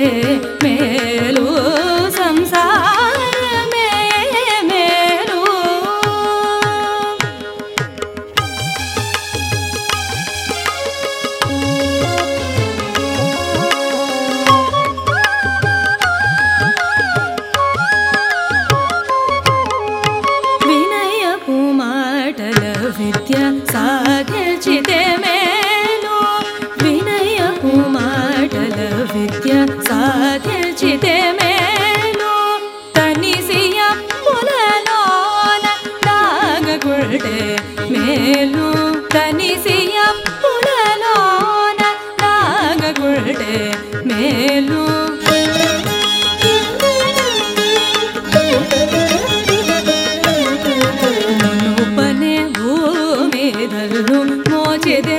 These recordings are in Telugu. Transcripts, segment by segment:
में నిలిచితే మేలు. తనిసియ పులలోన దాగకుంటే మేలు. తనిసియ పులలోన దాగకుంటే మేలు. భూమి ధను మోచిదే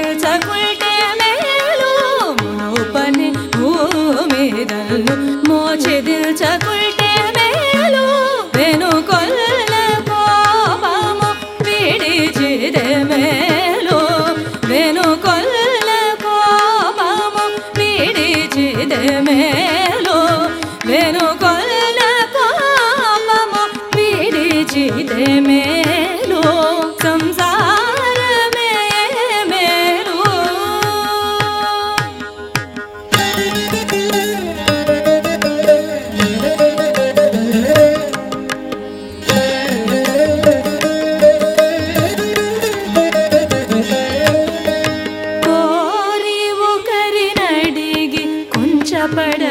पड़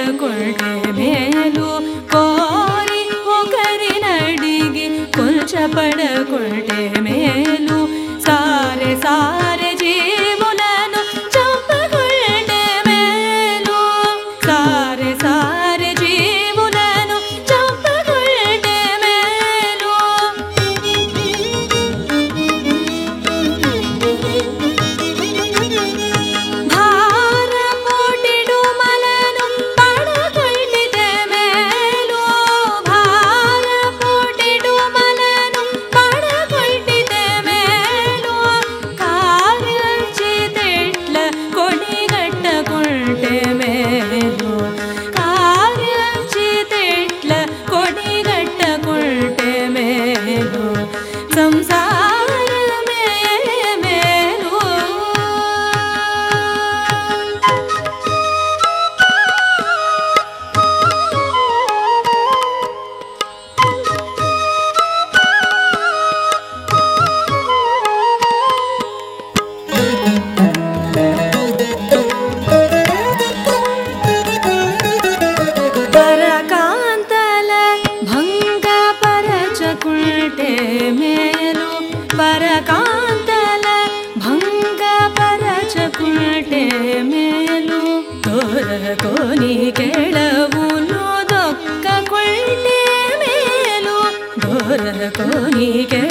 ಧ್ವನಿ ಕೆಳವು ನೋದೊಕ್ಕ ಕೊಳ್ಳೆ ಮೇಲು ದೊರ ಕೊನಿ ಕೆಳ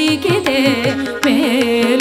ಮೆಲಿಗಿದೆ ಮೇಲೆ